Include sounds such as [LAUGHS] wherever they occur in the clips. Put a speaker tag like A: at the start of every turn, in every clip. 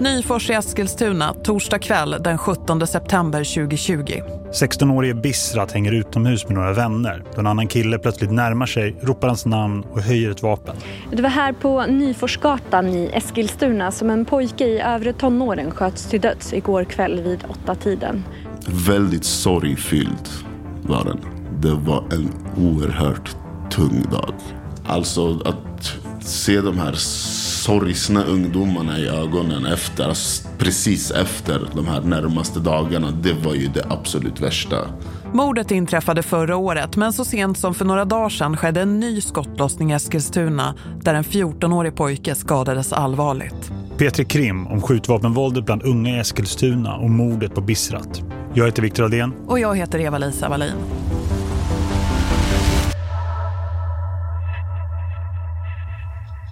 A: Nyfors i Eskilstuna, torsdag kväll den 17 september 2020.
B: 16-årige Bisrat hänger utomhus med några vänner. Då en annan kille plötsligt närmar sig, ropar hans namn och höjer ett vapen.
C: Det var här på Nyforsgatan i Eskilstuna som en pojke i övre tonåren sköts till döds igår kväll vid åtta tiden.
D: Väldigt sorgfylld var den. Det var en oerhört tung dag. Alltså att se de här sorgsna ungdomarna i ögonen efter, precis efter de här närmaste dagarna, det var ju det absolut värsta.
A: Mordet inträffade förra året men så sent som för några dagar sedan skedde en ny skottlossning i Eskilstuna där en 14-årig pojke skadades allvarligt.
B: Petri Krim om skjutvapenvåldet bland unga i Eskilstuna och mordet på Bisrat. Jag heter Viktor Aldén.
A: Och jag heter Eva-Lisa Wallin.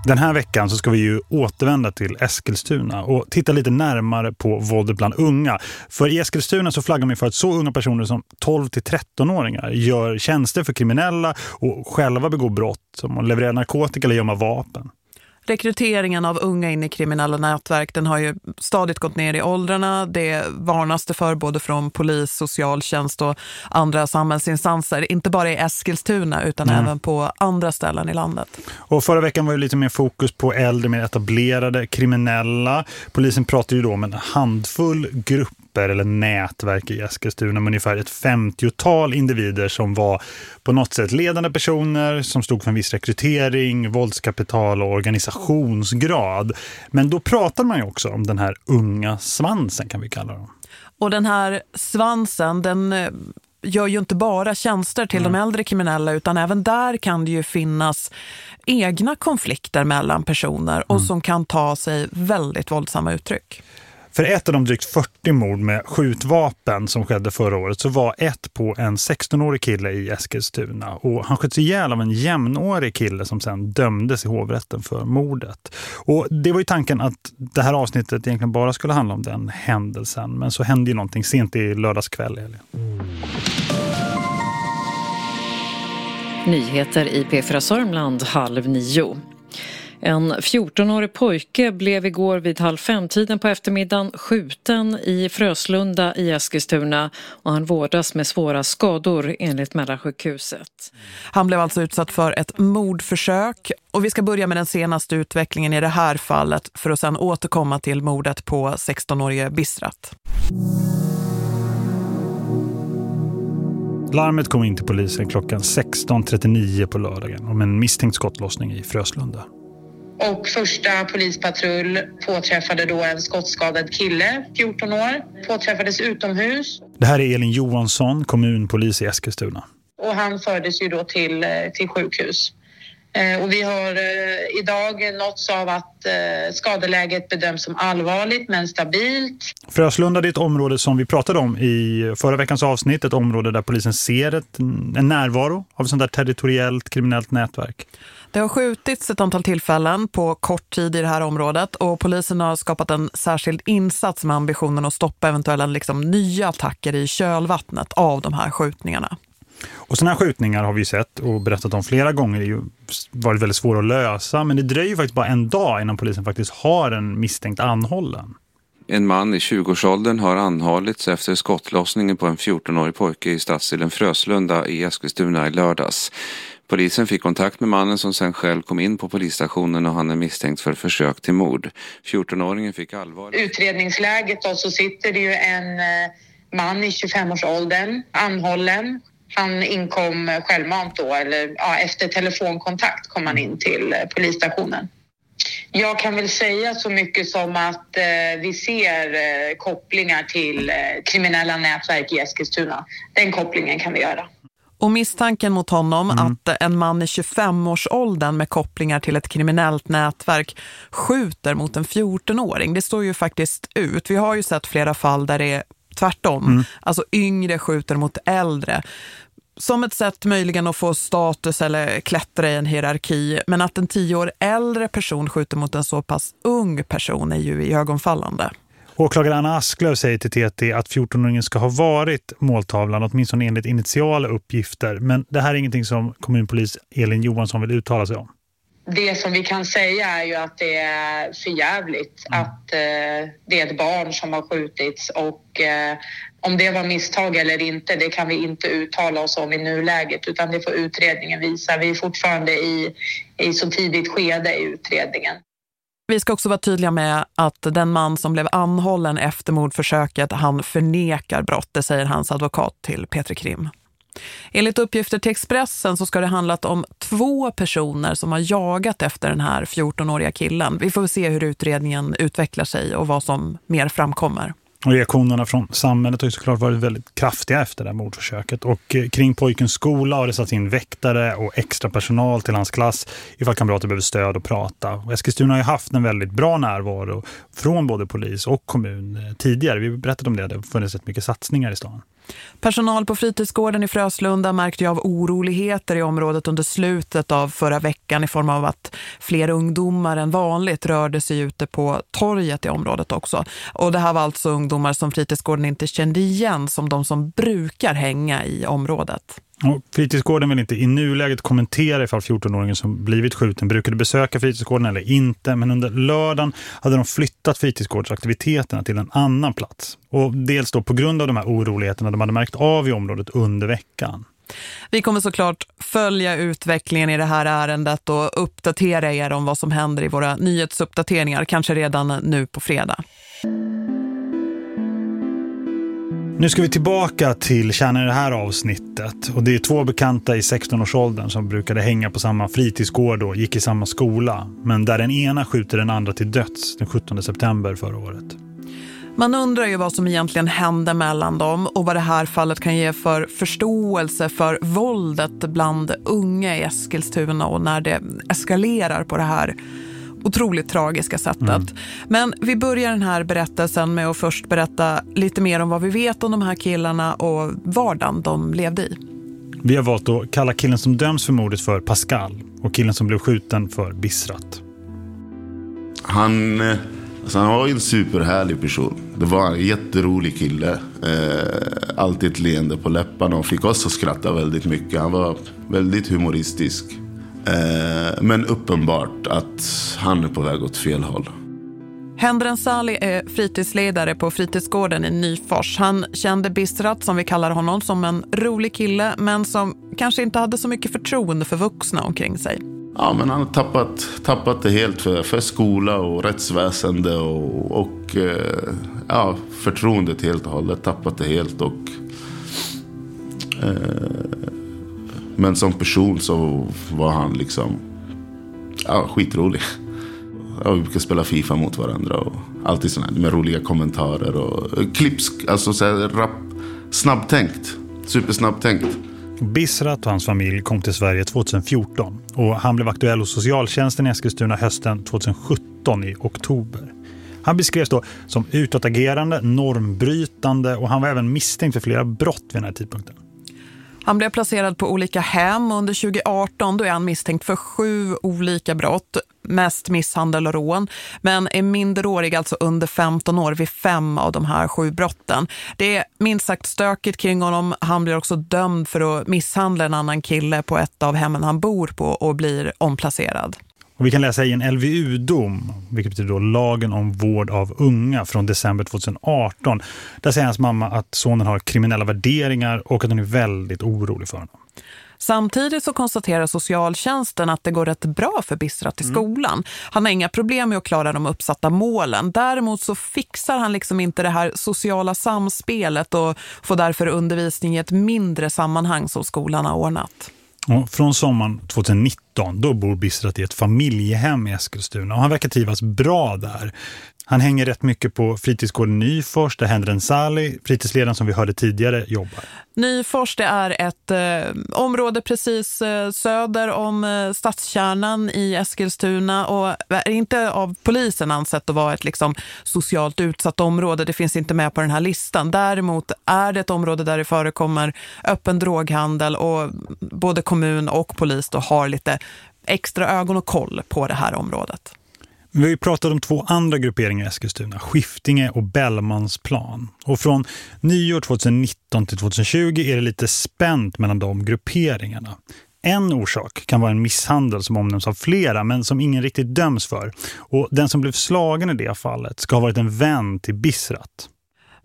B: Den här veckan så ska vi ju återvända till Eskilstuna och titta lite närmare på våldet bland unga. För i Eskilstuna så flaggar man för att så unga personer som 12-13-åringar gör tjänster för kriminella och själva begår brott som att leverera narkotika eller gömma vapen.
A: Rekryteringen av unga in i kriminella nätverk den har ju stadigt gått ner i åldrarna. Det varnas det för både från polis, socialtjänst och andra samhällsinstanser. Inte bara i Eskilstuna utan mm. även på andra ställen i landet.
B: Och förra veckan var det lite mer fokus på äldre, mer etablerade kriminella. Polisen pratade ju då om en handfull grupp grupper eller nätverk i Eskilstuna med ungefär ett 50-tal individer som var på något sätt ledande personer som stod för en viss rekrytering, våldskapital och organisationsgrad. Men då pratar man ju också om den här unga svansen kan vi kalla dem.
A: Och den här svansen, den eh, gör ju inte bara tjänster till mm. de äldre kriminella utan även där kan det ju finnas egna konflikter mellan personer och mm. som kan ta sig väldigt våldsamma uttryck.
B: För ett av de drygt 40 mord med skjutvapen som skedde förra året så var ett på en 16-årig kille i Eskilstuna. Och han sköts ihjäl av en jämnårig kille som sen dömdes i hovrätten för mordet. Och det var ju tanken att det här avsnittet egentligen bara skulle handla om den händelsen. Men så hände ju någonting sent i lördagskväll.
E: Nyheter i P4 Sörmland halv nio. En 14-årig pojke blev igår vid halv fem-tiden på eftermiddagen skjuten i Fröslunda i Eskilstuna och han vårdas med svåra skador enligt Mälarsjukhuset.
A: Han blev alltså utsatt för ett mordförsök och vi ska börja med den senaste utvecklingen i det här fallet för att sedan återkomma till mordet på 16-årige Bisrat.
B: Larmet kom in till polisen klockan 16.39 på lördagen om en misstänkt skottlossning i Fröslunda.
F: Och första polispatrull påträffade då en skottskadad kille, 14 år. Påträffades utomhus.
B: Det här är Elin Johansson, kommunpolis i Eskilstuna.
F: Och han fördes ju då till, eh, till sjukhus. Eh, och vi har eh, idag nåtts av att skadeläget bedöms som allvarligt men stabilt.
B: Fröslunda är ett område som vi pratade om i förra veckans avsnitt. Ett område där polisen ser ett, en närvaro av sånt där territoriellt kriminellt nätverk.
A: Det har skjutits ett antal tillfällen på kort tid i det här området och polisen har skapat en särskild insats med ambitionen att stoppa eventuella liksom, nya attacker i kölvattnet av de här skjutningarna.
B: Och sådana här skjutningar har vi sett och berättat om flera gånger. Det har ju varit väldigt svårt att lösa men det dröjer faktiskt bara en dag innan polisen faktiskt har en misstänkt anhållen.
G: En man i 20-årsåldern har anhållits efter skottlossningen på en 14-årig pojke i stadsdelen Fröslunda i Eskilstuna i lördags. Polisen fick kontakt med mannen som sen själv kom in på polisstationen och han är misstänkt för försök till mord. 14-åringen fick allvar.
F: Utredningsläget då så sitter det ju en eh, man i 25-årsåldern anhållen. Han inkom eh, självmant då, eller ja, efter telefonkontakt kom han in till eh, polisstationen. Jag kan väl säga så mycket som att eh, vi ser eh, kopplingar till eh, kriminella nätverk i Eskilstuna. Den kopplingen kan vi göra.
A: Och misstanken mot honom mm. att en man i 25-årsåldern med kopplingar till ett kriminellt nätverk skjuter mot en 14-åring, det står ju faktiskt ut. Vi har ju sett flera fall där det är tvärtom. Mm. Alltså yngre skjuter mot äldre. Som ett sätt möjligen att få status eller klättra i en hierarki. Men att en tio år äldre person skjuter mot en så pass ung person är ju i ögonfallande.
B: Åklagare Anna Asklöv säger till TT att 14-åringen ska ha varit måltavlan åtminstone enligt initiala uppgifter. Men det här är ingenting som kommunpolis Elin Johansson vill uttala sig om.
F: det som vi kan säga är ju att det är förjävligt mm. att eh, det är ett barn som har skjutits och eh, om det var misstag eller inte, det kan vi inte uttala oss om i nuläget utan det får utredningen visa. Vi är fortfarande i, i så tidigt skede i utredningen.
A: Vi ska också vara tydliga med att den man som blev anhållen efter mordförsöket, han förnekar brott, det säger hans advokat till Petri Krim. Enligt uppgifter till Expressen så ska det handlat om två personer som har jagat efter den här 14-åriga killen. Vi får se hur utredningen utvecklar sig och vad som mer framkommer.
B: Och reaktionerna från samhället har ju såklart varit väldigt kraftiga efter det här mordförsöket. Och eh, kring pojkens skola har det satt in väktare och extra personal till hans klass ifall kamrater behöver stöd och prata. Och Eskilstuna har ju haft en väldigt bra närvaro från både polis och kommun eh, tidigare. Vi berättade om det, det har funnits rätt mycket satsningar i stan.
A: Personal på fritidsgården i Fröslunda märkte av oroligheter i området under slutet av förra veckan i form av att fler ungdomar än vanligt rörde sig ute på torget i området också. Och det här var alltså ungdomar som fritidsgården inte kände igen som de som brukar hänga i området.
B: Och fritidsgården vill inte i nuläget kommentera ifall 14-åringen som blivit skjuten brukade besöka fritidsgården eller inte. Men under lördagen hade de flyttat fritidsgårdsaktiviteterna till en annan plats. Och dels då på grund av de här oroligheterna de hade märkt av i området under veckan.
A: Vi kommer såklart följa utvecklingen i det här ärendet och uppdatera er om vad som händer i våra nyhetsuppdateringar, kanske redan nu på fredag.
B: Nu ska vi tillbaka till kärnan i det här avsnittet. Och det är två bekanta i 16-årsåldern som brukade hänga på samma fritidsgård och gick i samma skola. Men där den ena skjuter den andra till döds den 17 september förra året.
A: Man undrar ju vad som egentligen hände mellan dem och vad det här fallet kan ge för förståelse för våldet bland unga i Eskilstuna och när det eskalerar på det här otroligt tragiska sättet. Mm. Men vi börjar den här berättelsen med att först berätta lite mer om vad vi vet om de här killarna och vardagen de levde i.
B: Vi har valt att kalla killen som döms för mordet för Pascal och killen som blev skjuten för Bisrat.
D: Han, alltså han var en superhärlig person. Det var en jätterolig kille. Eh, alltid ett leende på läpparna och fick oss att skratta väldigt mycket. Han var väldigt humoristisk. Eh, men uppenbart att han är på väg åt fel håll.
A: Hendren Sali är fritidsledare på fritidsgården i Nyfors. Han kände Bistrat, som vi kallar honom, som en rolig kille men som kanske inte hade så mycket förtroende för vuxna omkring sig.
D: Ja, men han har tappat, tappat det helt för, för skola och rättsväsende och, och eh, ja, förtroendet helt och hållet. Tappat det helt och eh, men som person så var han liksom ja, skitrolig. Ja, vi brukar spela FIFA mot varandra och alltid sådana med roliga kommentarer och klipsk, alltså så här, rap, snabbtänkt, supersnabbtänkt.
B: Bisrat och hans familj kom till Sverige 2014 och han blev aktuell hos socialtjänsten i Eskilstuna hösten 2017 i oktober. Han beskrevs då som utåtagerande, normbrytande och han var även misstänkt för flera brott vid den här tidpunkten.
A: Han blev placerad på olika hem under 2018 då är han misstänkt för sju olika brott, mest misshandel och rån, men är minderårig alltså under 15 år vid fem av de här sju brotten. Det är minst sagt stökigt kring honom. Han blir också dömd för att misshandla en annan kille på ett av hemmen han bor på och blir omplacerad.
B: Och vi kan läsa i en LVU-dom, vilket betyder då lagen om vård av unga från december 2018. Där säger hans mamma att sonen har kriminella värderingar och att hon är väldigt orolig för honom.
A: Samtidigt så konstaterar socialtjänsten att det går rätt bra för Bistrat i mm. skolan. Han har inga problem med att klara de uppsatta målen. Däremot så fixar han liksom inte det här sociala samspelet och får därför undervisning i ett mindre sammanhang som skolan har ordnat.
B: Och från sommaren 2019 då bor Bistrat i ett familjehem i Eskilstuna och han verkar trivas bra där. Han hänger rätt mycket på fritidsgården Nyfors där Hendren Sali, fritidsledaren som vi hörde tidigare, jobbar.
A: Nyfors det är ett eh, område precis eh, söder om eh, stadskärnan i Eskilstuna och är inte av polisen ansett att vara ett liksom, socialt utsatt område. Det finns inte med på den här listan. Däremot är det ett område där det förekommer öppen droghandel och både kommun och polis då har lite extra ögon och koll på det här området.
B: Vi har ju pratat om två andra grupperingar i Eskilstuna, Skiftinge och Bellmansplan. Och från nyår 2019 till 2020 är det lite spänt mellan de grupperingarna. En orsak kan vara en misshandel som omnämns av flera men som ingen riktigt döms för. Och den som blev slagen i det fallet ska ha varit en vän till Bisrat.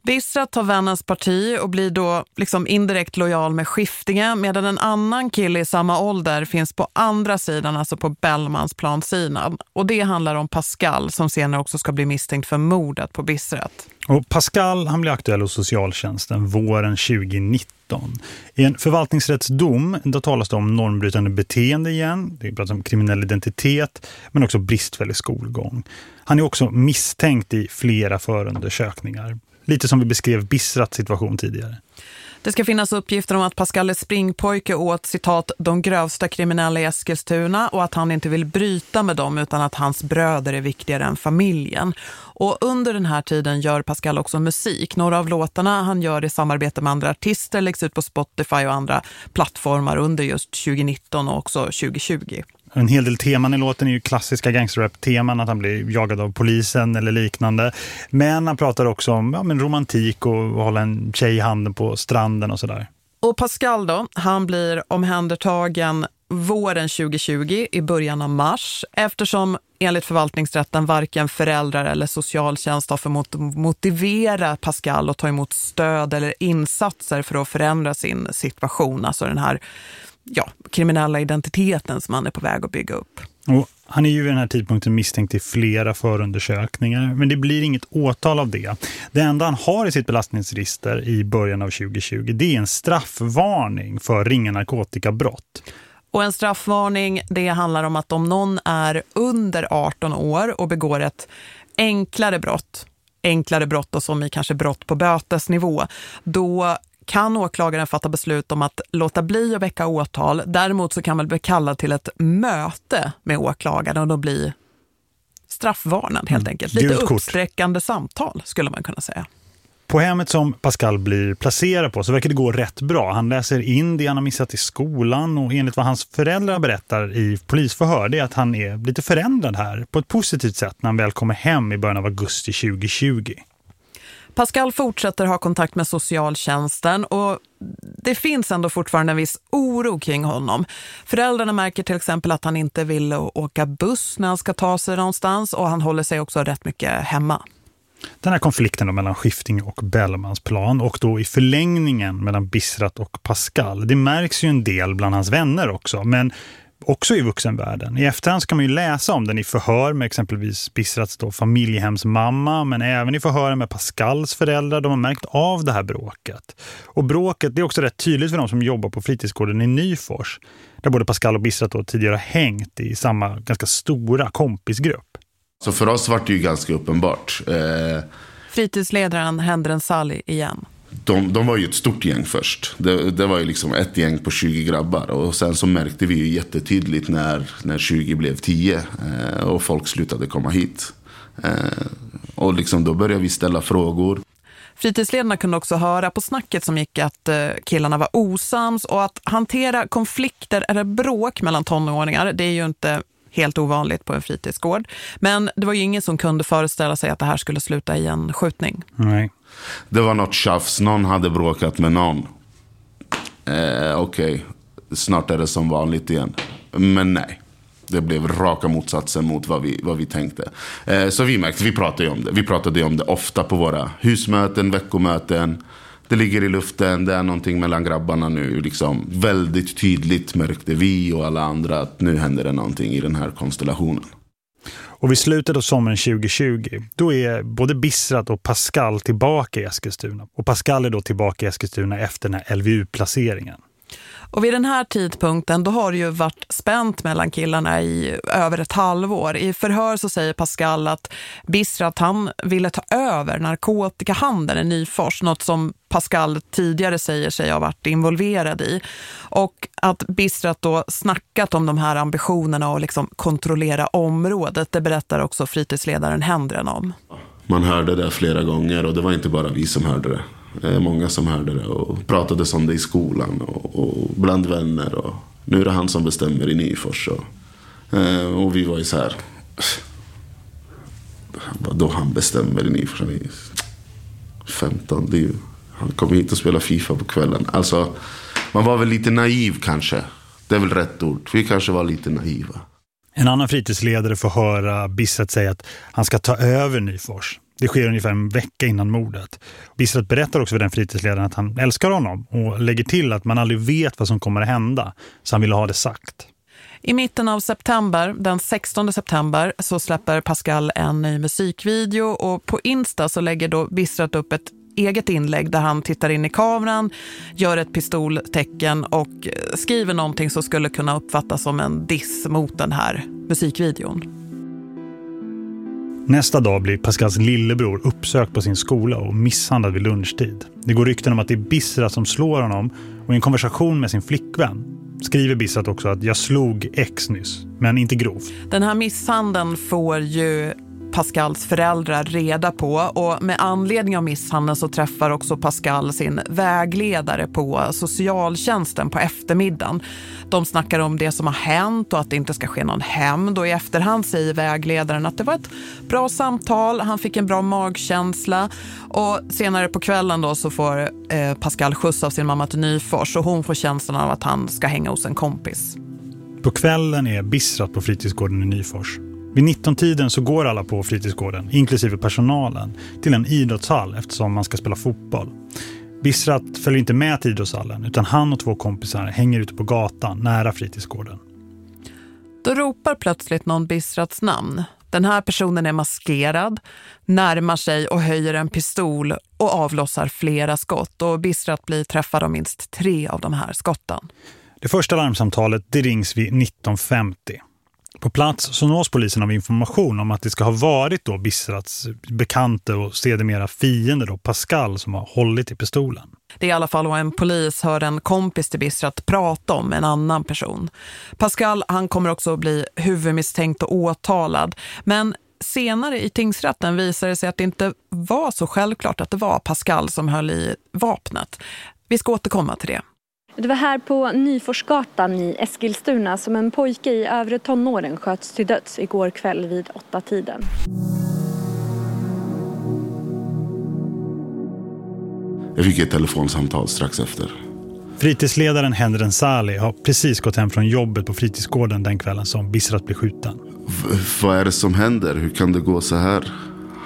A: Bisrat tar vännens parti och blir då liksom indirekt lojal med Skiftinge medan en annan kille i samma ålder finns på andra sidan, alltså på Bellmans plansidan. Och det handlar om Pascal som senare också ska bli misstänkt för mordet på Bisrat.
B: Och Pascal han blir aktuell hos socialtjänsten våren 2019. I en förvaltningsrättsdom då talas det om normbrytande beteende igen. Det pratas om kriminell identitet men också bristfällig skolgång. Han är också misstänkt i flera förundersökningar. Lite som vi beskrev Bissrats situation tidigare.
A: Det ska finnas uppgifter om att Pascal är springpojke åt citat de grövsta kriminella i Eskilstuna och att han inte vill bryta med dem utan att hans bröder är viktigare än familjen. Och under den här tiden gör Pascal också musik. Några av låtarna han gör i samarbete med andra artister läggs ut på Spotify och andra plattformar under just 2019 och också 2020.
B: En hel del teman i låten är ju klassiska gangsterrap-teman, att han blir jagad av polisen eller liknande. Men han pratar också om ja, men romantik och hålla en tjej i handen på stranden och sådär.
A: Och Pascal då, han blir omhändertagen våren 2020 i början av mars eftersom enligt förvaltningsrätten varken föräldrar eller socialtjänst har förmått motivera Pascal att ta emot stöd eller insatser för att förändra sin situation. Alltså den här ja, kriminella identiteten som han är på väg att bygga upp.
B: Och han är ju vid den här tidpunkten misstänkt i flera förundersökningar, men det blir inget åtal av det. Det enda han har i sitt belastningsregister i början av 2020 det är en straffvarning för ringa narkotikabrott.
A: Och en straffvarning det handlar om att om någon är under 18 år och begår ett enklare brott, enklare brott och som i kanske brott på bötesnivå, då kan åklagaren fatta beslut om att låta bli att väcka åtal. Däremot så kan man bli kallad till ett möte med åklagaren och då bli straffvarnad helt enkelt. Lite uppsträckande samtal skulle man kunna säga.
B: På hemmet som Pascal blir placerad på så verkar det gå rätt bra. Han läser in det han har missat i skolan och enligt vad hans föräldrar berättar i polisförhör det är att han är lite förändrad här på ett positivt sätt när han väl kommer hem i början av augusti 2020.
A: Pascal fortsätter ha kontakt med socialtjänsten och det finns ändå fortfarande en viss oro kring honom. Föräldrarna märker till exempel att han inte vill åka buss när han ska ta sig någonstans och han håller sig också rätt mycket hemma.
B: Den här konflikten mellan Skifting och Bellmans plan och då i förlängningen mellan Bisrat och Pascal, det märks ju en del bland hans vänner också. Men också i vuxenvärlden. I efterhand ska man ju läsa om den i förhör med exempelvis Bisrats då familjehemsmamma men även i förhör med Pascals föräldrar. De har märkt av det här bråket. Och bråket det är också rätt tydligt för de som jobbar på fritidsgården i Nyfors. Där både Pascal och Bisrat då tidigare har hängt i samma ganska stora kompisgrupp.
D: Så för oss var det ju ganska uppenbart. Eh...
A: Fritidsledaren Hendren Sally igen
D: de, de var ju ett stort gäng först. Det, det, var ju liksom ett gäng på 20 grabbar. Och sen så märkte vi ju jättetydligt när, när 20 blev 10. Eh, och folk slutade komma hit. Eh, och liksom då började vi ställa frågor.
A: Fritidsledarna kunde också höra på snacket som gick att eh, killarna var osams och att hantera konflikter eller bråk mellan tonåringar, det är ju inte helt ovanligt på en fritidsgård. Men det var ju ingen som kunde föreställa sig att det här skulle sluta i en skjutning.
B: Nej.
D: Det var något tjafs, någon hade bråkat med någon. Eh, Okej, okay. snart är det som vanligt igen. Men nej. Det blev raka motsatsen mot vad vi, vad vi tänkte. Eh, så vi märkte, vi pratade ju om det. Vi pratade om det ofta på våra husmöten, veckomöten. Det ligger i luften, det är någonting mellan grabbarna nu. Liksom, väldigt tydligt märkte vi och alla andra att nu händer det någonting i den här konstellationen.
B: Och vid slutet av sommaren 2020, då är både Bissrat och Pascal tillbaka i Eskilstuna. Och Pascal är då tillbaka i Eskilstuna efter den här LVU-placeringen.
A: Och vid den här tidpunkten då har det ju varit spänt mellan killarna i över ett halvår. I förhör så säger Pascal att Bisrat han ville ta över narkotikahandeln i Nyfors, något som Pascal tidigare säger sig ha varit involverad i. Och att Bistrat då snackat om de här ambitionerna och liksom kontrollera området, det berättar också fritidsledaren Hendren om.
D: Man hörde det flera gånger och det var inte bara vi som hörde det. Eh, många som hörde det och pratade om det i skolan och, och bland vänner. Och nu är det han som bestämmer i Nyfors. Och, eh, och vi var ju så här. Vadå han bestämmer i Nyfors? Han är 15. Det han kommer hit och spelar FIFA på kvällen. Alltså, man var väl lite naiv kanske. Det är väl rätt ord. Vi kanske var lite naiva.
B: En annan fritidsledare får höra Bisset säga att han ska ta över Nyfors. Det sker ungefär en vecka innan mordet. Bissrat berättar också för den fritidsledaren att han älskar honom och lägger till att man aldrig vet vad som kommer att hända, så han vill ha det sagt.
A: I mitten av september, den 16 september, så släpper Pascal en ny musikvideo och på Insta så lägger då Bissrat upp ett eget inlägg där han tittar in i kameran, gör ett pistoltecken och skriver någonting som skulle kunna uppfattas som en diss mot den här musikvideon.
B: Nästa dag blir Pascals lillebror uppsökt på sin skola och misshandlad vid lunchtid. Det går rykten om att det är Bissra som slår honom och i en konversation med sin flickvän skriver Bissat också att jag slog ex nyss, men inte grovt.
A: Den här misshandeln får ju Pascals föräldrar reda på och med anledning av misshandeln så träffar också Pascal sin vägledare på socialtjänsten på eftermiddagen. De snackar om det som har hänt och att det inte ska ske någon hämnd och i efterhand säger vägledaren att det var ett bra samtal, han fick en bra magkänsla och senare på kvällen då så får eh, Pascal skjuts av sin mamma till Nyfors och hon får känslan av att han ska hänga hos en kompis.
B: På kvällen är Bissrat på fritidsgården i Nyfors. Vid 19-tiden så går alla på fritidsgården, inklusive personalen, till en idrottshall eftersom man ska spela fotboll. Bissrat följer inte med till idrottshallen utan han och två kompisar hänger ute på gatan nära fritidsgården.
A: Då ropar plötsligt någon Bissrats namn. Den här personen är maskerad, närmar sig och höjer en pistol och avlossar flera skott och Bissrat blir träffad av minst tre av de här skotten.
B: Det första larmsamtalet det rings vid 1950. På plats så nås polisen av information om att det ska ha varit då Bissrats bekante och sedermera fiende då Pascal som har hållit i pistolen.
A: Det är i alla fall vad en polis hör en kompis till Bissrat prata om en annan person. Pascal han kommer också att bli huvudmisstänkt och åtalad. Men senare i tingsrätten visar det sig att det inte var så självklart att det var Pascal som höll i vapnet. Vi ska återkomma till det.
C: Det var här på Nyforsgatan i Eskilstuna som en pojke i övre tonåren sköts till döds igår kväll vid åtta tiden.
D: Jag fick ett telefonsamtal strax efter.
B: Fritidsledaren Henry Sali har precis gått hem från jobbet på fritidsgården den kvällen som Bissrat blir skjuten.
D: V vad är det som händer? Hur kan det gå så här?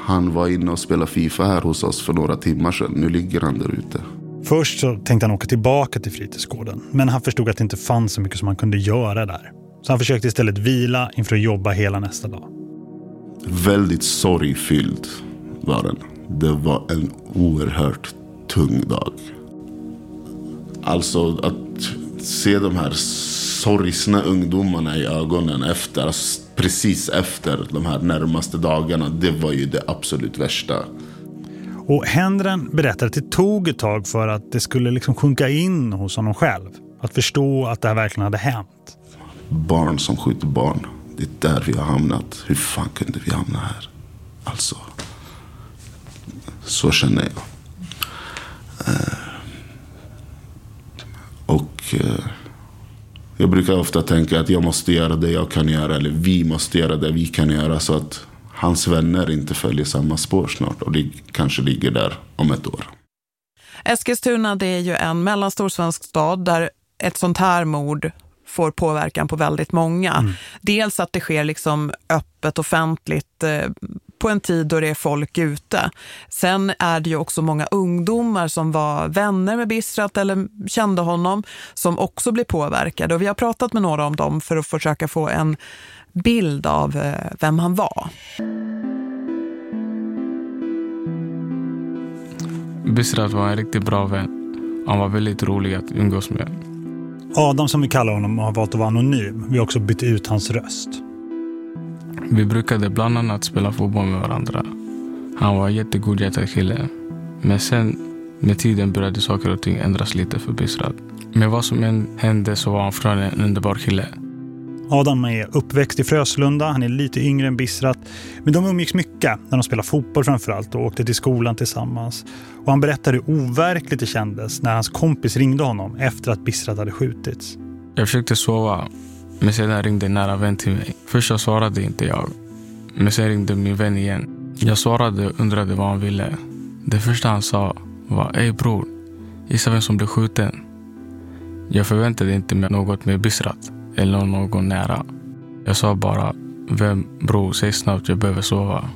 D: Han var inne och spelade FIFA här hos oss för några timmar sedan. Nu ligger han där ute.
B: Först så tänkte han åka tillbaka till fritidsgården. Men han förstod att det inte fanns så mycket som han kunde göra där. Så han försökte istället vila inför att jobba hela nästa dag.
D: Väldigt sorgfylld var den. Det var en oerhört tung dag. Alltså att se de här sorgsna ungdomarna i ögonen efter, alltså precis efter de här närmaste dagarna, det var ju det absolut värsta.
B: Och Hendren berättade att det tog ett tag för att det skulle liksom sjunka in hos honom själv. Att förstå att det här verkligen hade hänt.
D: Barn som skjuter barn. Det är där vi har hamnat. Hur fan kunde vi hamna här? Alltså. Så känner jag. Eh, och eh, jag brukar ofta tänka att jag måste göra det jag kan göra. Eller vi måste göra det vi kan göra. Så att hans vänner inte följer samma spår snart. Och det kanske ligger där om ett år.
A: Eskilstuna det är ju en mellanstor svensk stad där ett sånt här mord får påverkan på väldigt många. Mm. Dels att det sker liksom öppet, offentligt eh, på en tid då det är folk ute. Sen är det ju också många ungdomar som var vänner med Bistrat eller kände honom som också blir påverkade. Och vi har pratat med några om dem för att försöka få en bild av eh, vem han var.
H: Bistrat var en riktigt bra vän. Han var väldigt rolig att umgås med.
B: Adam som vi kallar honom har valt att vara anonym. Vi har också bytt ut hans röst.
H: Vi brukade bland annat spela fotboll med varandra. Han var en jättegodhjärtad kille. Men sen med tiden började saker och ting ändras lite för Bisrat. Men vad som än hände så var han från en underbar kille.
B: Adam är uppväxt i Fröslunda, han är lite yngre än Bissrat. Men de umgicks mycket när de spelade fotboll framförallt och åkte till skolan tillsammans. Och han berättade hur overkligt det kändes när hans kompis ringde honom efter att Bissrat hade skjutits.
H: Jag försökte sova, men sedan ringde en nära vän till mig. Först jag svarade inte jag, men sen ringde min vän igen. Jag svarade och undrade vad han ville. Det första han sa var, Ey bror, gissa vem som blev skjuten? Jag förväntade inte mig något med Bisrat eller någon nära. Jag sa bara, vem bror, säg snabbt, jag behöver sova.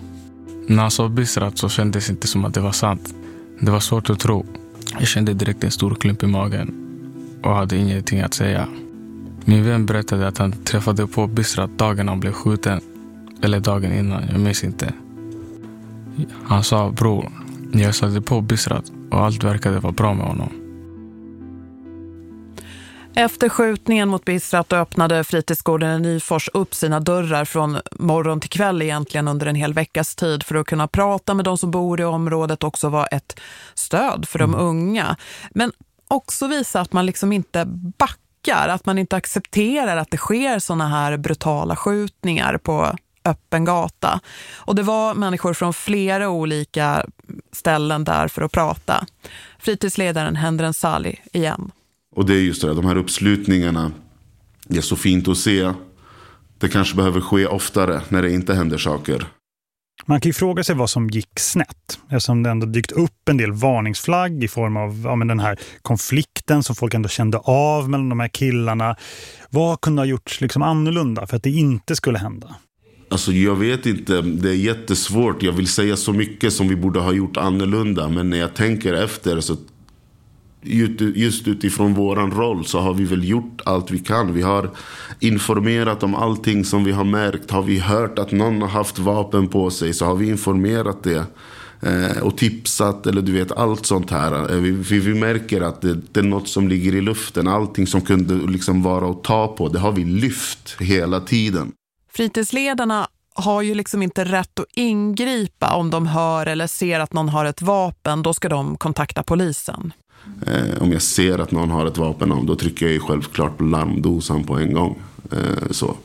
H: När han sa Bisrat så kändes det inte som att det var sant. Det var svårt att tro. Jag kände direkt en stor klump i magen och hade ingenting att säga. Min vän berättade att han träffade på Bisrat dagen han blev skjuten. Eller dagen innan, jag minns inte. Han sa, bror, jag satte på Bisrat och allt verkade vara bra med honom.
A: Efter skjutningen mot Bisrat öppnade fritidsgården i Nyfors upp sina dörrar från morgon till kväll egentligen under en hel veckas tid för att kunna prata med de som bor i området och också vara ett stöd för de mm. unga. Men också visa att man liksom inte backar, att man inte accepterar att det sker såna här brutala skjutningar på öppen gata. Och det var människor från flera olika ställen där för att prata. Fritidsledaren Hendren Sali igen.
D: Och det är just det, de här uppslutningarna. Det är så fint att se. Det kanske behöver ske oftare när det inte händer saker.
B: Man kan ju fråga sig vad som gick snett eftersom det ändå dykt upp en del varningsflagg i form av ja, men den här konflikten som folk ändå kände av mellan de här killarna. Vad kunde ha gjorts liksom annorlunda för att det inte skulle hända?
D: Alltså jag vet inte, det är jättesvårt. Jag vill säga så mycket som vi borde ha gjort annorlunda. Men när jag tänker efter så just utifrån våran roll så har vi väl gjort allt vi kan. Vi har informerat om allting som vi har märkt. Har vi hört att någon har haft vapen på sig så har vi informerat det. Eh, och tipsat eller du vet allt sånt här. Eh, vi, vi, vi märker att det, det, är något som ligger i luften. Allting som kunde liksom vara att ta på. Det har vi lyft hela tiden.
A: Fritidsledarna har ju liksom inte rätt att ingripa om de hör eller ser att någon har ett vapen. Då ska de kontakta polisen.
D: Eh, om jag ser att någon har ett vapen om, då trycker jag ju självklart på larmdosan på en gång. Eh, så.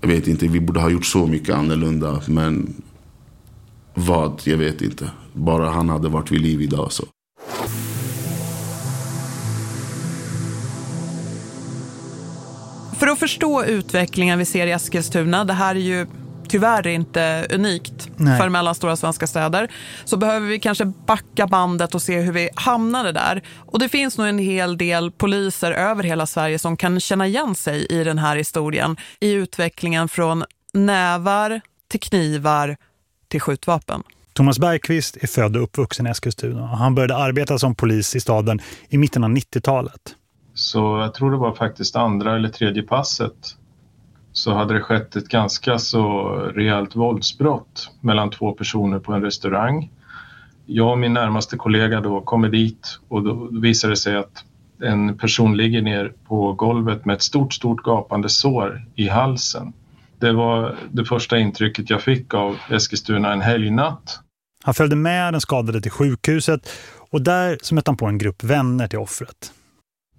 D: Jag vet inte, vi borde ha gjort så mycket annorlunda. Men vad, jag vet inte. Bara han hade varit vid liv idag så.
A: För att förstå utvecklingen vi ser i Eskilstuna, det här är ju tyvärr inte unikt Nej. för mellanstora svenska städer så behöver vi kanske backa bandet och se hur vi hamnade där. Och det finns nog en hel del poliser över hela Sverige som kan känna igen sig i den här historien i utvecklingen från nävar till knivar till skjutvapen.
B: Thomas Bergqvist är född och uppvuxen i Eskilstuna. Han började arbeta som polis i staden i mitten av 90-talet.
I: Så jag tror det var faktiskt andra eller tredje passet så hade det skett ett ganska så rejält våldsbrott mellan två personer på en restaurang. Jag och min närmaste kollega då kommer dit och då visar det sig att en person ligger ner på golvet med ett stort, stort gapande sår i halsen. Det var det första intrycket jag fick av Eskilstuna en helgnatt.
B: Han följde med den skadade till sjukhuset och där så mötte han på en grupp vänner till offret.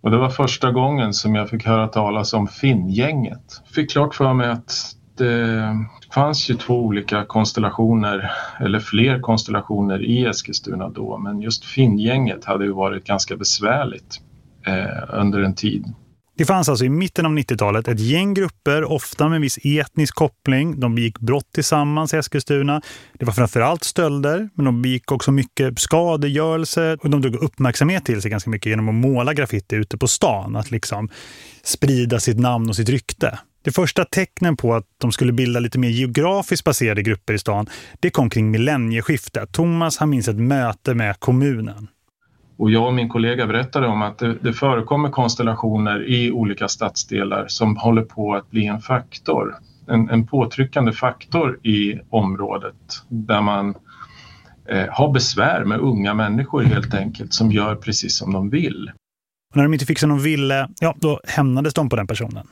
I: Och det var första gången som jag fick höra talas om Finngänget. Fick klart för mig att det fanns ju två olika konstellationer, eller fler konstellationer i Eskilstuna då, men just Finngänget hade ju varit ganska besvärligt eh, under en tid.
B: Det fanns alltså i mitten av 90-talet ett gäng grupper, ofta med viss etnisk koppling. De begick brott tillsammans i Eskilstuna. Det var framförallt stölder, men de begick också mycket skadegörelse. Och de drog uppmärksamhet till sig ganska mycket genom att måla graffiti ute på stan. Att liksom sprida sitt namn och sitt rykte. Det första tecknen på att de skulle bilda lite mer geografiskt baserade grupper i stan, det kom kring millennieskiftet. Thomas han minns ett möte med kommunen.
I: Och jag och min kollega berättade om att det, det förekommer konstellationer i olika stadsdelar som håller på att bli en faktor. En, en påtryckande faktor i området där man eh, har besvär med unga människor helt enkelt som gör precis som de vill.
B: Och när de inte fick som de ville, ja, då hämnades de på den personen.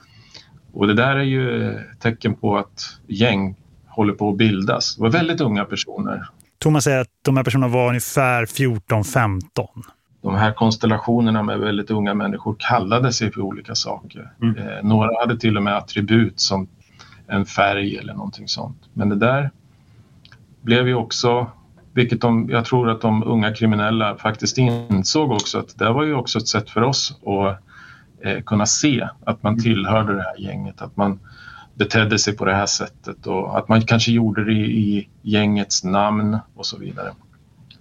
I: Och det där är ju tecken på att gäng håller på att bildas. Det var väldigt unga personer
B: Thomas säger att de här personerna var ungefär 14-15.
I: De här konstellationerna med väldigt unga människor kallade sig för olika saker. Mm. Eh, några hade till och med attribut som en färg eller någonting sånt. Men det där blev ju också, vilket de, jag tror att de unga kriminella faktiskt insåg också, att det var ju också ett sätt för oss att eh, kunna se att man tillhörde det här gänget. Att man betedde sig på det här sättet och att man kanske gjorde det i gängets namn och så vidare.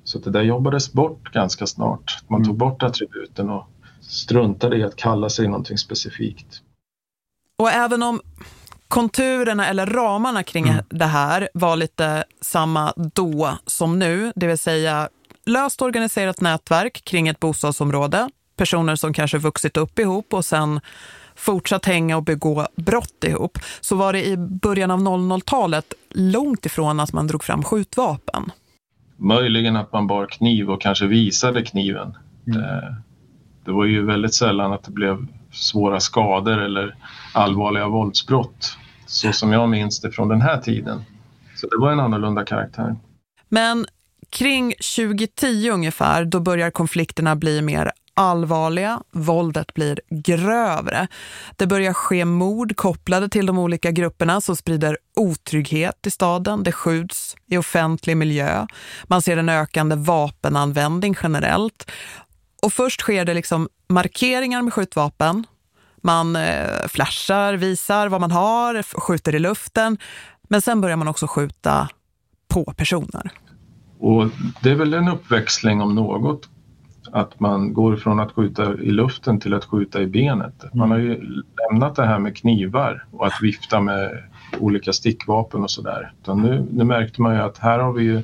I: Så det där jobbades bort ganska snart. Man tog mm. bort attributen och struntade i att kalla sig någonting specifikt.
A: Och även om konturerna eller ramarna kring mm. det här var lite samma då som nu, det vill säga löst organiserat nätverk kring ett bostadsområde, personer som kanske vuxit upp ihop och sen fortsatt hänga och begå brott ihop, så var det i början av 00-talet långt ifrån att man drog fram skjutvapen.
I: Möjligen att man bar kniv och kanske visade kniven. Mm. Det var ju väldigt sällan att det blev svåra skador eller allvarliga våldsbrott. Så som jag minns det från den här tiden. Så det var en annorlunda karaktär.
A: Men kring 2010 ungefär, då börjar konflikterna bli mer allvarliga, våldet blir grövre. Det börjar ske mord kopplade till de olika grupperna som sprider otrygghet i staden. Det skjuts i offentlig miljö. Man ser en ökande vapenanvändning generellt. Och först sker det liksom markeringar med skjutvapen. Man eh, flashar, visar vad man har, skjuter i luften. Men sen börjar man också skjuta på personer.
I: Och det är väl en uppväxling om något att man går från att skjuta i luften till att skjuta i benet. Man har ju lämnat det här med knivar och att vifta med olika stickvapen och sådär. Nu, nu märkte man ju att här har vi ju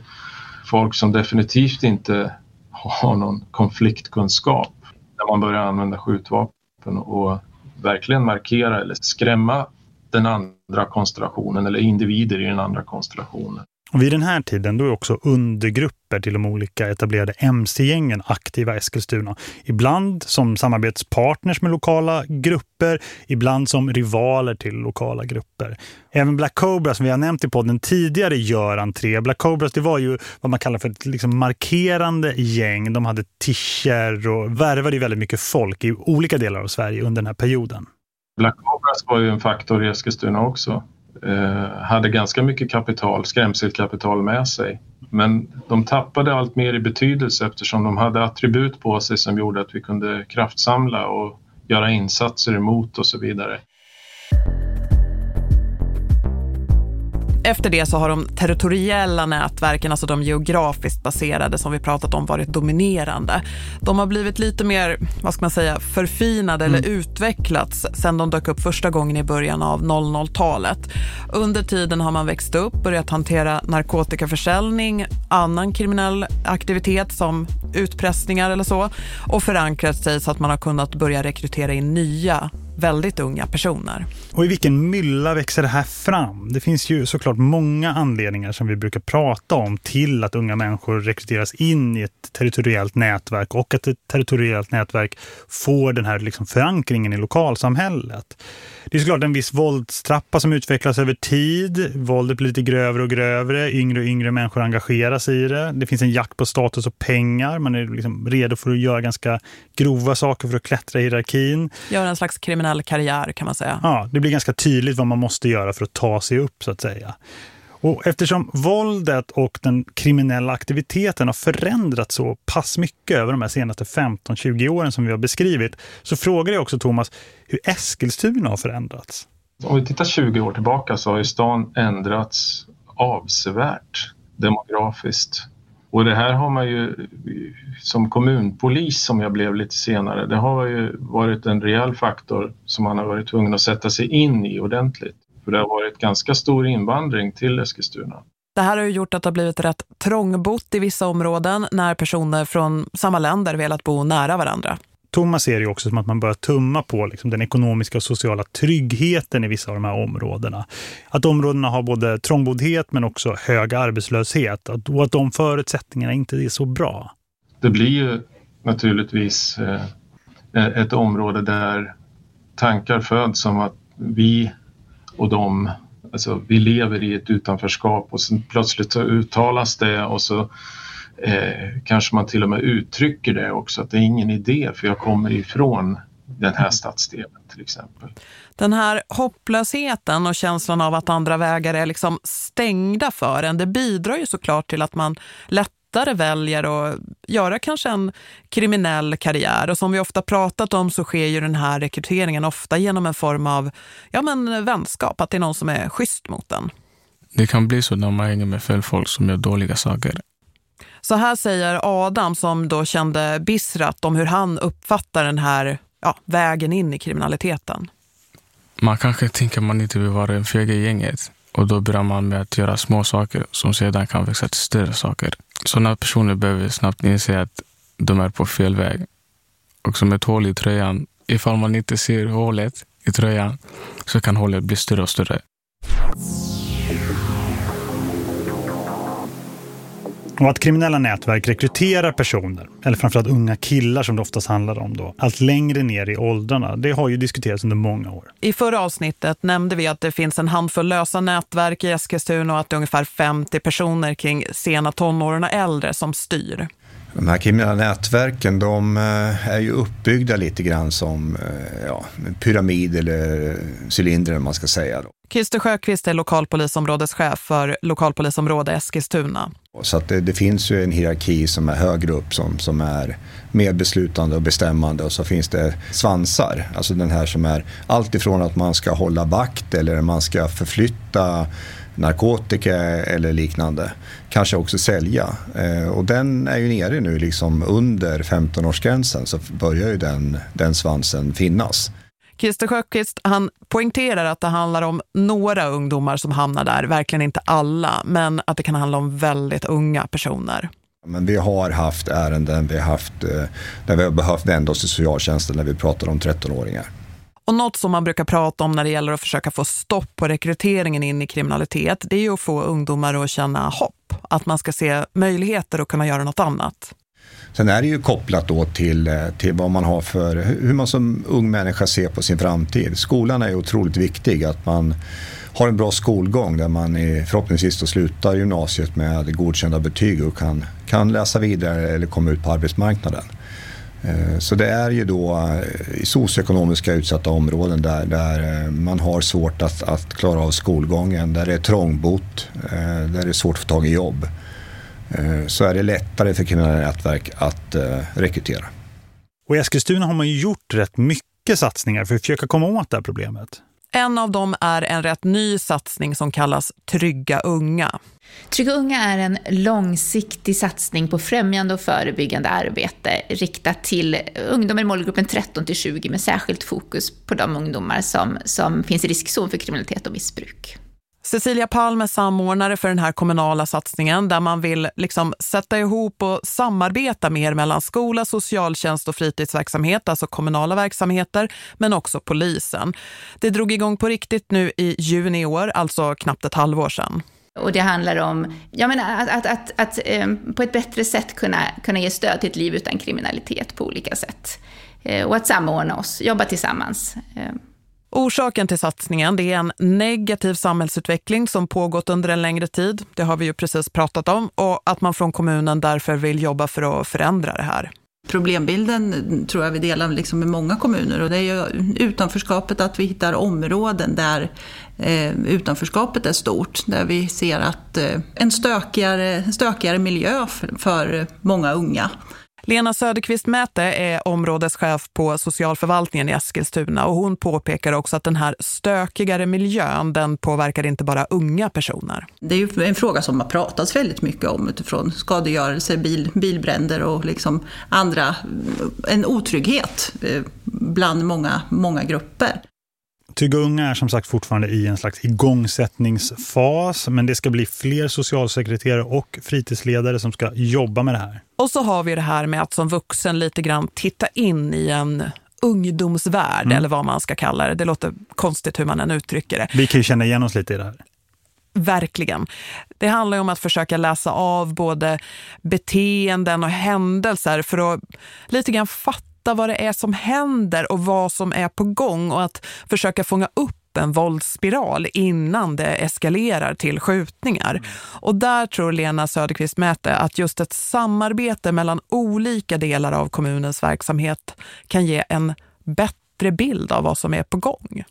I: folk som definitivt inte har någon konfliktkunskap när man börjar använda skjutvapen och verkligen markera eller skrämma den andra konstellationen eller individer i den andra konstellationen.
B: Och vid den här tiden då är också undergrupper till de olika etablerade MC-gängen aktiva i Eskilstuna. Ibland som samarbetspartners med lokala grupper, ibland som rivaler till lokala grupper. Även Black Cobra som vi har nämnt i podden tidigare gör entré. Black Cobras det var ju vad man kallar för ett liksom markerande gäng. De hade tischer och värvade väldigt mycket folk i olika delar av Sverige under den här perioden.
I: Black Cobras var ju en faktor i Eskilstuna också Eh, hade ganska mycket kapital, skrämselkapital med sig. Men de tappade allt mer i betydelse eftersom de hade attribut på sig som gjorde att vi kunde kraftsamla och göra insatser emot och så vidare.
A: Efter det så har de territoriella nätverken, alltså de geografiskt baserade som vi pratat om, varit dominerande. De har blivit lite mer, vad ska man säga, förfinade mm. eller utvecklats sedan de dök upp första gången i början av 00-talet. Under tiden har man växt upp, börjat hantera narkotikaförsäljning, annan kriminell aktivitet som utpressningar eller så och förankrat sig så att man har kunnat börja rekrytera in nya väldigt unga personer.
B: Och i vilken mylla växer det här fram? Det finns ju såklart många anledningar som vi brukar prata om till att unga människor rekryteras in i ett territoriellt nätverk och att ett territoriellt nätverk får den här liksom förankringen i lokalsamhället. Det är såklart en viss våldstrappa som utvecklas över tid. Våldet blir lite grövre och grövre. Yngre och yngre människor engageras i det. Det finns en jakt på status och pengar. Man är liksom redo för att göra ganska grova saker för att klättra i hierarkin.
A: Göra en slags kriminell karriär kan man säga.
B: Ja, det blir ganska tydligt vad man måste göra för att ta sig upp så att säga. Och eftersom våldet och den kriminella aktiviteten har förändrats så pass mycket över de här senaste 15-20 åren som vi har beskrivit så frågar jag också Thomas hur Eskilstuna har förändrats.
I: Om vi tittar 20 år tillbaka så har ju stan ändrats avsevärt demografiskt. Och det här har man ju som kommunpolis som jag blev lite senare, det har ju varit en rejäl faktor som man har varit tvungen att sätta sig in i ordentligt. För det har varit ganska stor invandring till Eskilstuna.
A: Det här har ju gjort att det har blivit rätt trångbott i vissa områden när personer från samma länder velat bo nära varandra.
B: Thomas ser det också som att man börjar tumma på liksom, den ekonomiska och sociala tryggheten i vissa av de här områdena. Att områdena har både trångboddhet men också hög arbetslöshet och att de förutsättningarna inte är så bra.
I: Det blir ju naturligtvis eh, eh, ett område där tankar föds om att vi och de, alltså vi lever i ett utanförskap och sen plötsligt så uttalas det och så eh, kanske man till och med uttrycker det också att det är ingen idé för jag kommer ifrån den här stadsdelen till exempel.
A: Den här hopplösheten och känslan av att andra vägar är liksom stängda för en, det bidrar ju såklart till att man lätt lättare väljer att göra kanske en kriminell karriär. Och som vi ofta pratat om så sker ju den här rekryteringen ofta genom en form av ja, men vänskap, att det är någon som är schysst mot den.
H: Det kan bli så när man hänger med fel folk som gör dåliga saker.
A: Så här säger Adam som då kände Bisrat om hur han uppfattar den här ja, vägen in i kriminaliteten.
H: Man kanske tänker att man inte vill vara en fega i gänget. Och då börjar man med att göra små saker som sedan kan växa till större saker. Sådana personer behöver snabbt inse att de är på fel väg. Och som ett hål i tröjan, ifall man inte ser hålet i tröjan så kan hålet bli större och större.
B: Och att kriminella nätverk rekryterar personer, eller framförallt unga killar som det oftast handlar om då, allt längre ner i åldrarna, det har ju diskuterats under många år.
A: I förra avsnittet nämnde vi att det finns en handfull lösa nätverk i Eskilstuna och att det är ungefär 50 personer kring sena tonåren och äldre som styr.
J: De här kriminella nätverken de eh, är ju uppbyggda lite grann som eh, ja, pyramid eller cylinder man ska säga. Då.
A: Christer Sjöqvist är lokalpolisområdeschef för lokalpolisområde Eskilstuna.
J: Så det, det, finns ju en hierarki som är högre upp som, som är medbeslutande och bestämmande och så finns det svansar, alltså den här som är allt ifrån att man ska hålla vakt eller man ska förflytta narkotika eller liknande. Kanske också sälja. Eh, och den är ju nere nu liksom under 15-årsgränsen så börjar ju den, den svansen finnas.
A: Christer Sjöqvist, han poängterar att det handlar om några ungdomar som hamnar där, verkligen inte alla, men att det kan handla om väldigt unga personer.
J: Men vi har haft ärenden vi har haft, eh, där vi har behövt vända oss till socialtjänsten när vi pratar om 13-åringar.
A: Och något som man brukar prata om när det gäller att försöka få stopp på rekryteringen in i kriminalitet, det är ju att få ungdomar att känna hopp. Att man ska se möjligheter att kunna göra något annat.
J: Sen är det ju kopplat då till, eh, till vad man har för, hur man som ung människa ser på sin framtid. Skolan är ju otroligt viktig, att man har en bra skolgång där man förhoppningsvis då slutar gymnasiet med godkända betyg och kan, kan läsa vidare eller komma ut på arbetsmarknaden. Eh, så det är ju då eh, i socioekonomiska utsatta områden där, där eh, man har svårt att, att klara av skolgången, där det är trångbott, där det är svårt att få tag i jobb. Så är det lättare för kriminella nätverk att rekrytera.
B: Och i Eskilstuna har man ju gjort rätt mycket satsningar för att försöka komma åt det här problemet.
A: En av dem är en rätt ny satsning som kallas Trygga unga.
K: Trygga unga är en långsiktig satsning på främjande och förebyggande arbete riktat till ungdomar i målgruppen 13 till 20 med särskilt fokus på de ungdomar som, som finns i riskzon för kriminalitet och missbruk.
A: Cecilia Palm är samordnare för den här kommunala satsningen där man vill liksom sätta ihop och samarbeta mer mellan skola, socialtjänst och fritidsverksamhet, alltså kommunala verksamheter, men också polisen. Det drog igång på riktigt nu i juni i år, alltså knappt ett halvår sedan.
K: Och det handlar om jag menar, att, att, att, att ehm, på ett bättre sätt kunna, kunna ge stöd till ett liv utan kriminalitet på olika sätt. Eh, och att samordna oss, jobba tillsammans. Ehm.
A: Orsaken till satsningen det är en negativ samhällsutveckling som pågått under en längre tid. Det har vi ju precis pratat om. Och att man från kommunen därför vill jobba för att förändra det här.
L: Problembilden tror jag vi delar liksom med många kommuner och det är ju utanförskapet att vi hittar områden där eh, utanförskapet är stort. Där vi ser att eh, en stökigare, stökigare miljö för, för många unga.
A: Lena Söderqvist Mäte är områdeschef på socialförvaltningen i Eskilstuna och hon påpekar också att den här stökigare miljön den påverkar inte bara unga personer.
L: Det är ju en fråga som har pratats väldigt mycket om utifrån skadegörelse, bil, bilbränder och liksom andra, en otrygghet eh, bland många, många grupper.
B: Trygga unga är som sagt fortfarande i en slags igångsättningsfas men det ska bli fler socialsekreterare och fritidsledare som ska jobba med det här.
A: Och så har vi det här med att som vuxen lite grann titta in i en ungdomsvärld mm. eller vad man ska kalla det. Det låter konstigt hur man än uttrycker det.
B: Vi kan ju känna igen oss lite i det här.
A: Verkligen. Det handlar om att försöka läsa av både beteenden och händelser för att lite grann fatta fatta vad det är som händer och vad som är på gång och att försöka fånga upp en våldsspiral innan det eskalerar till skjutningar. Mm. Och där tror Lena Söderqvist Mäte att just ett samarbete mellan olika delar av kommunens verksamhet kan ge en bättre bild av vad som är på gång.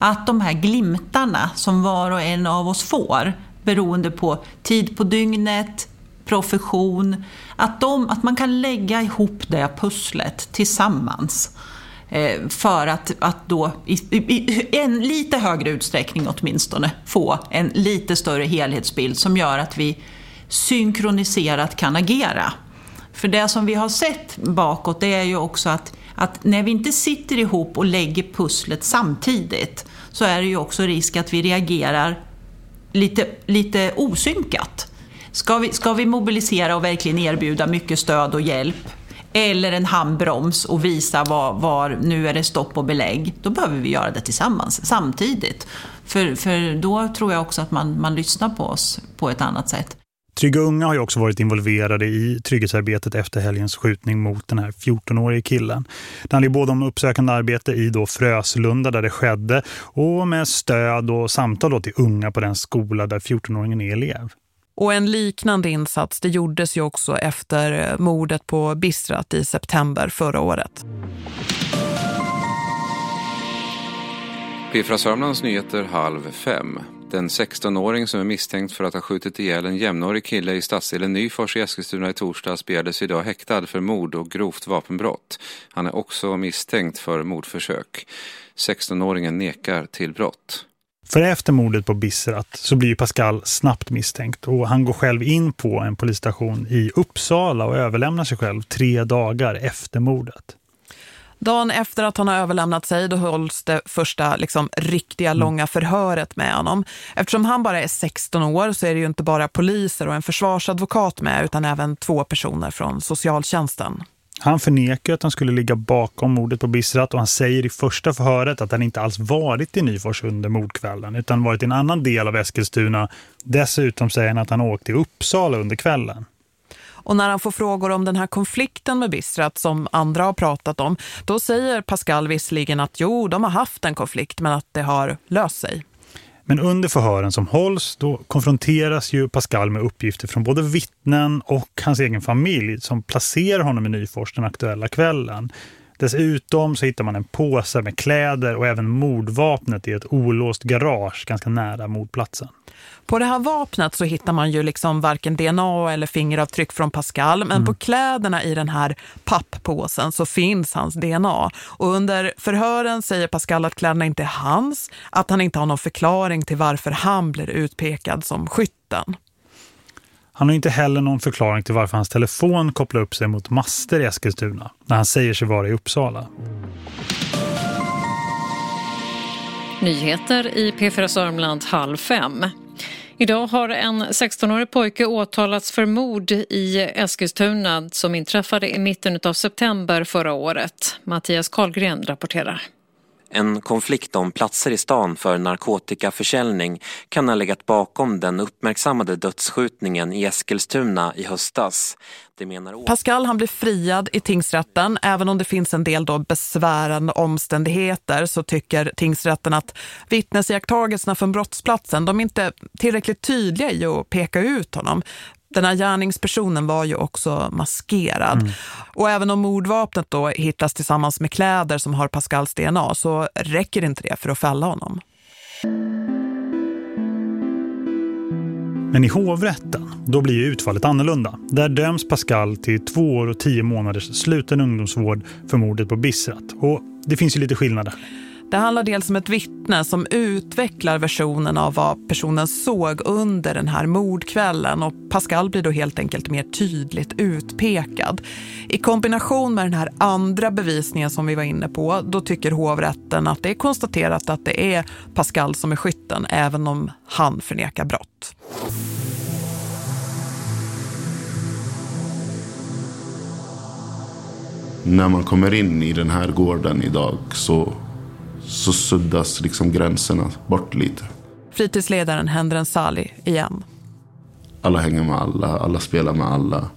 L: Att de här glimtarna som var och en av oss får beroende på tid på dygnet, profession, att, de, att man kan lägga ihop det pusslet tillsammans eh, för att, att då i, i, en lite högre utsträckning åtminstone få en lite större helhetsbild som gör att vi synkroniserat kan agera. För det som vi har sett bakåt det är ju också att, att när vi inte sitter ihop och lägger pusslet samtidigt så är det ju också risk att vi reagerar lite, lite osynkat. Ska vi, ska vi mobilisera och verkligen erbjuda mycket stöd och hjälp eller en handbroms och visa var, var nu är det stopp och belägg, då behöver vi göra det tillsammans, samtidigt. För, för då tror jag också att man, man lyssnar på oss på ett annat sätt.
B: Trygga Unga har ju också varit involverade i trygghetsarbetet efter helgens skjutning mot den här 14-årige killen. Det handlar både om uppsökande arbete i då Fröslunda där det skedde och med stöd och samtal då till unga på den skola där 14-åringen är elev.
A: Och en liknande insats det gjordes ju också efter eh, mordet på Bistrat i september förra året.
G: Piffra Sörmlands nyheter halv fem. Den 16-åring som är misstänkt för att ha skjutit ihjäl en jämnårig kille i stadsdelen Nyfors i Eskilstuna i torsdags begärdes idag häktad för mord och grovt vapenbrott. Han är också misstänkt för mordförsök. 16-åringen nekar till brott.
B: För efter mordet på Bisserat så blir Pascal snabbt misstänkt och han går själv in på en polisstation i Uppsala och överlämnar sig själv tre dagar efter mordet.
A: Dagen efter att han har överlämnat sig då hålls det första liksom, riktiga mm. långa förhöret med honom. Eftersom han bara är 16 år så är det ju inte bara poliser och en försvarsadvokat med utan även två personer från socialtjänsten.
B: Han förnekar att han skulle ligga bakom mordet på Bisrat och han säger i första förhöret att han inte alls varit i Nyfors under mordkvällen utan varit i en annan del av Eskilstuna. Dessutom säger han att han åkte till Uppsala under kvällen.
A: Och när han får frågor om den här konflikten med Bistrat som andra har pratat om, då säger Pascal visserligen att jo, de har haft en konflikt men att det har löst sig.
B: Men under förhören som hålls då konfronteras ju Pascal med uppgifter från både vittnen och hans egen familj som placerar honom i Nyfors den aktuella kvällen. Dessutom så hittar man en påse med kläder och även mordvapnet i ett olåst garage ganska nära mordplatsen.
A: På det här vapnet så hittar man ju liksom varken DNA eller fingeravtryck från Pascal. Men mm. på kläderna i den här papppåsen så finns hans DNA. Och under förhören säger Pascal att kläderna inte är hans. Att han inte har någon förklaring till varför han blir utpekad som skytten.
B: Han har inte heller någon förklaring till varför hans telefon kopplar upp sig mot master i Eskilstuna när han säger sig vara i Uppsala.
E: Nyheter i P4 Sörmland halv fem. Idag har en 16-årig pojke åtalats för mord i Eskilstuna som inträffade i mitten av september förra året. Mattias Karlgren rapporterar.
M: En konflikt om platser i stan för narkotikaförsäljning kan ha legat bakom den uppmärksammade dödsskjutningen i Eskilstuna i höstas.
A: Pascal han blir friad i tingsrätten. Även om det finns en del då besvärande omständigheter så tycker tingsrätten att vittnesiakttagelserna från brottsplatsen de är inte tillräckligt tydliga i att peka ut honom den här gärningspersonen var ju också maskerad. Mm. Och även om mordvapnet då hittas tillsammans med kläder som har Pascals DNA så räcker inte det för att fälla honom.
B: Men i hovrätten, då blir utfallet annorlunda. Där döms Pascal till två år och tio månaders sluten ungdomsvård för mordet på Bissrat. Och det finns ju lite skillnader.
A: Det handlar dels om ett vittne som utvecklar versionen av vad personen såg under den här mordkvällen och Pascal blir då helt enkelt mer tydligt utpekad. I kombination med den här andra bevisningen som vi var inne på, då tycker hovrätten att det är konstaterat att det är Pascal som är skytten även om han förnekar brott.
D: När man kommer in i den här gården idag så så suddas liksom gränserna bort lite.
A: Fritidsledaren Hendren Sali igen.
D: Alla hänger med alla, alla spelar med alla.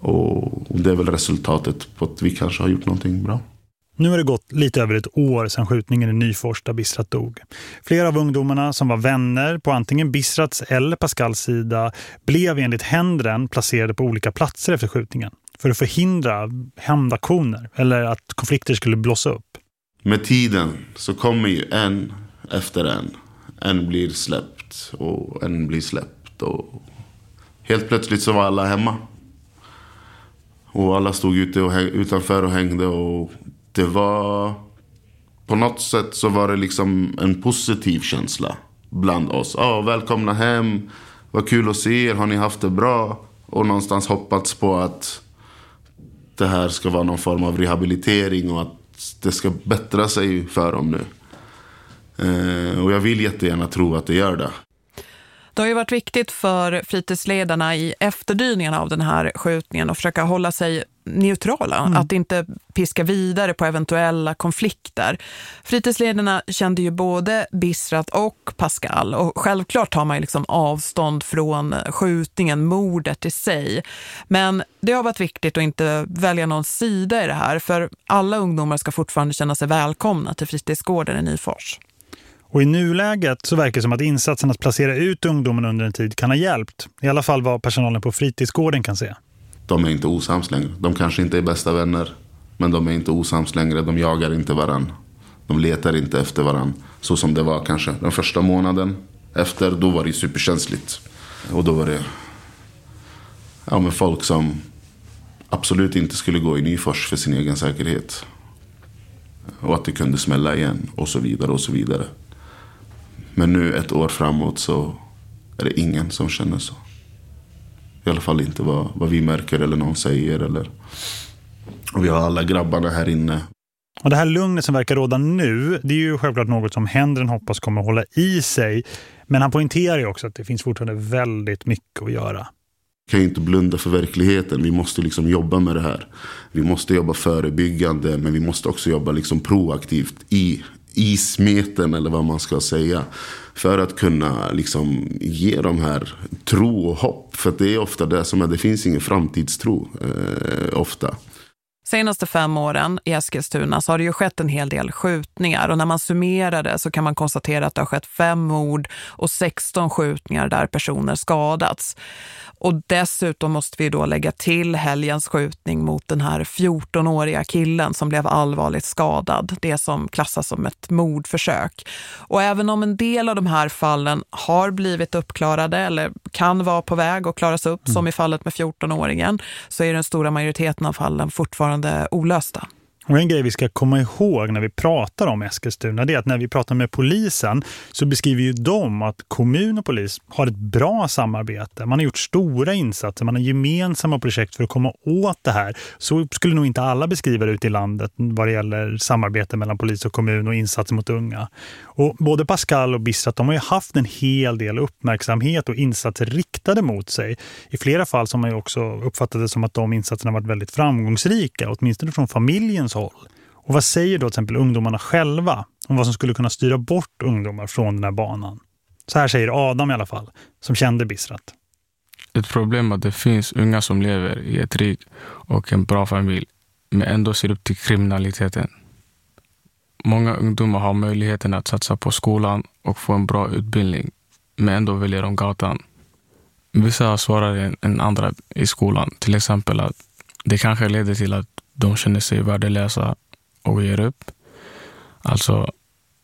D: Och det är väl resultatet på att vi kanske har gjort någonting bra.
B: Nu har det gått lite över ett år sedan skjutningen i Nyfors där Bistrat dog. Flera av ungdomarna som var vänner på antingen Bistrats eller Pascals sida blev enligt Hendren placerade på olika platser efter skjutningen för att förhindra hämndaktioner eller att konflikter skulle blossa upp
D: med tiden så kommer ju en efter en. En blir släppt och en blir släppt. Och helt plötsligt så var alla hemma. Och alla stod ute och utanför och hängde. Och det var... På något sätt så var det liksom en positiv känsla bland oss. Ja, välkomna hem. vad kul att se er, har ni haft det bra? Och någonstans hoppats på att det här ska vara någon form av rehabilitering och att det ska bättra sig för dem nu. Eh, och jag vill jättegärna tro att det gör det.
A: Det har ju varit viktigt för fritidsledarna i efterdyningarna av den här skjutningen att försöka hålla sig neutrala, mm. att inte piska vidare på eventuella konflikter. Fritidsledarna kände ju både Bisrat och Pascal och självklart tar man liksom avstånd från skjutningen, mordet i sig. Men det har varit viktigt att inte välja någon sida i det här för alla ungdomar ska fortfarande känna sig välkomna till fritidsgården i Nyfors.
B: Och i nuläget så verkar det som att insatsen att placera ut ungdomen under en tid kan ha hjälpt. I alla fall vad personalen på fritidsgården kan se.
D: De är inte osams längre. De kanske inte är bästa vänner. Men de är inte osams längre. De jagar inte varann. De letar inte efter varann. Så som det var kanske den första månaden. Efter, då var det superkänsligt. Och då var det ja, men folk som absolut inte skulle gå i Nyfors för sin egen säkerhet. Och att det kunde smälla igen och så vidare och så vidare. Men nu ett år framåt så är det ingen som känner så. I alla fall inte vad, vad vi märker eller någon säger. Eller... Och vi har alla grabbarna här inne.
B: Och det här lugnet som verkar råda nu, det är ju självklart något som Hendren hoppas kommer hålla i sig. Men han poängterar ju också att det finns fortfarande väldigt mycket att göra.
D: Vi kan ju inte blunda för verkligheten. Vi måste liksom jobba med det här. Vi måste jobba förebyggande men vi måste också jobba liksom proaktivt i, i smeten eller vad man ska säga. För att kunna liksom ge de här tro och hopp. För det är ofta det som är, det finns ingen framtidstro eh, ofta.
A: Senaste fem åren i Eskilstuna så har det ju skett en hel del skjutningar och när man summerar det så kan man konstatera att det har skett fem mord och 16 skjutningar där personer skadats. Och dessutom måste vi då lägga till helgens skjutning mot den här 14-åriga killen som blev allvarligt skadad. Det som klassas som ett mordförsök. Och även om en del av de här fallen har blivit uppklarade eller kan vara på väg att klaras upp, mm. som i fallet med 14-åringen, så är den stora majoriteten av fallen fortfarande olösta.
B: Och en grej vi ska komma ihåg när vi pratar om Eskilstuna det är att när vi pratar med polisen så beskriver ju de att kommun och polis har ett bra samarbete. Man har gjort stora insatser, man har gemensamma projekt för att komma åt det här. Så skulle nog inte alla beskriva det ute i landet vad det gäller samarbete mellan polis och kommun och insatser mot unga. Och både Pascal och Bistrat de har ju haft en hel del uppmärksamhet och insatser riktade mot sig. I flera fall som man ju också uppfattat det som att de insatserna varit väldigt framgångsrika, åtminstone från familjens håll. Och vad säger då till exempel ungdomarna själva om vad som skulle kunna styra bort ungdomar från den här banan? Så här säger Adam i alla fall, som kände Bisrat.
H: Ett problem är att det finns unga som lever i ett rik och en bra familj men ändå ser upp till kriminaliteten. Många ungdomar har möjligheten att satsa på skolan och få en bra utbildning men ändå väljer de gatan. Vissa har svårare än andra i skolan. Till exempel att det kanske leder till att de känner sig värdelösa och ger upp. Alltså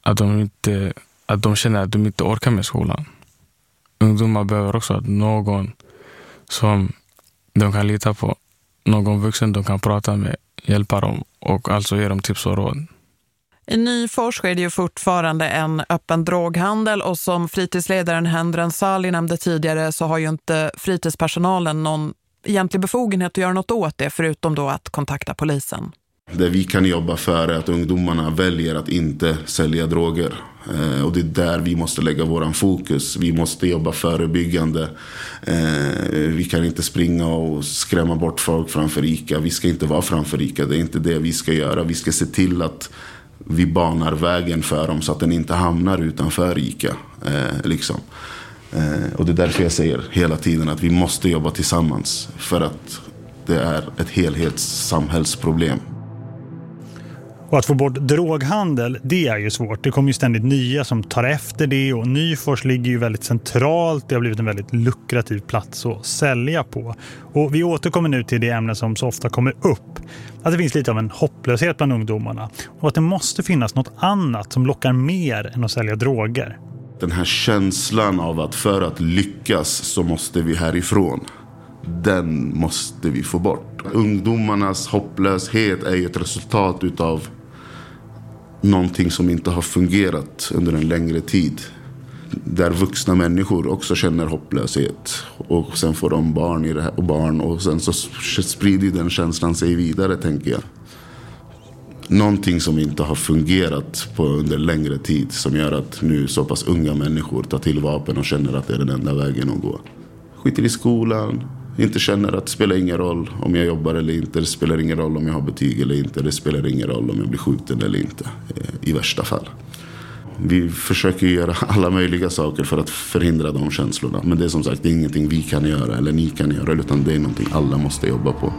H: att de, inte, att de känner att de inte orkar med skolan. Ungdomar behöver också någon som de kan lita på. Någon vuxen de kan prata med, hjälpa dem och alltså ge dem tips och råd.
A: I Nyfors är det ju fortfarande en öppen droghandel och som fritidsledaren Hendren Sali nämnde tidigare så har ju inte fritidspersonalen någon egentlig befogenhet att göra något åt det förutom då att kontakta polisen.
D: Det vi kan jobba för är att ungdomarna väljer att inte sälja droger. Eh, och det är där vi måste lägga våran fokus. Vi måste jobba förebyggande. Eh, vi kan inte springa och skrämma bort folk framför ICA. Vi ska inte vara framför ICA. Det är inte det vi ska göra. Vi ska se till att vi banar vägen för dem så att den inte hamnar utanför ICA. Eh, liksom. Eh, och det är därför jag säger hela tiden att vi måste jobba tillsammans. För att det är ett helhetssamhällsproblem.
B: Och att få bort droghandel, det är ju svårt. Det kommer ju ständigt nya som tar efter det och Nyfors ligger ju väldigt centralt. Det har blivit en väldigt lukrativ plats att sälja på. Och vi återkommer nu till det ämne som så ofta kommer upp. Att det finns lite av en hopplöshet bland ungdomarna och att det måste finnas något annat som lockar mer än att sälja droger.
D: Den här känslan av att för att lyckas så måste vi härifrån. Den måste vi få bort. Ungdomarnas hopplöshet är ju ett resultat utav någonting som inte har fungerat under en längre tid. där vuxna människor också känner hopplöshet. Och sen får de barn i det här, och barn och sen så sprider den känslan sig vidare tänker jag. Någonting som inte har fungerat på under längre tid som gör att nu så pass unga människor tar till vapen och känner att det är den enda vägen att gå. Skiter i skolan, inte känner att det spelar ingen roll om jag jobbar eller inte. Det spelar ingen roll om jag har betyg eller inte. Det spelar ingen roll om jag blir skjuten eller inte. Eh, I värsta fall. Vi försöker göra [LAUGHS] alla möjliga saker för att förhindra de känslorna. Men det är som sagt det är ingenting vi kan göra eller ni kan göra. Utan det är någonting alla måste jobba på.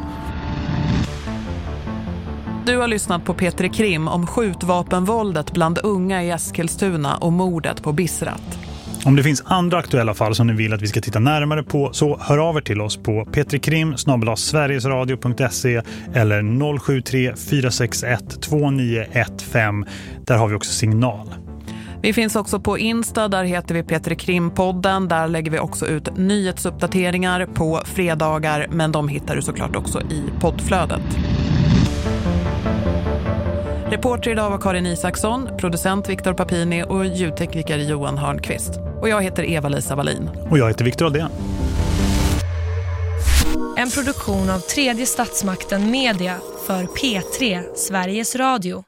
A: Du har lyssnat på Peter Krim om skjutvapenvåldet bland unga i Eskilstuna och mordet på Bisrat.
B: Om det finns andra aktuella fall som ni vill att vi ska titta närmare på så hör av er till oss på petrikrim sverigesradio.se eller 073 461 2915. Där har vi också signal.
A: Vi finns också på Insta, där heter vi Peter Krim-podden. Där lägger vi också ut nyhetsuppdateringar på fredagar, men de hittar du såklart också i poddflödet. Reporter idag var Karin Isaksson, producent Viktor Papini och ljudtekniker Johan Hörnqvist. Och jag heter Eva-Lisa Wallin.
B: Och jag heter Viktor Aldén.
N: En produktion av tredje statsmakten Media för P3 Sveriges Radio.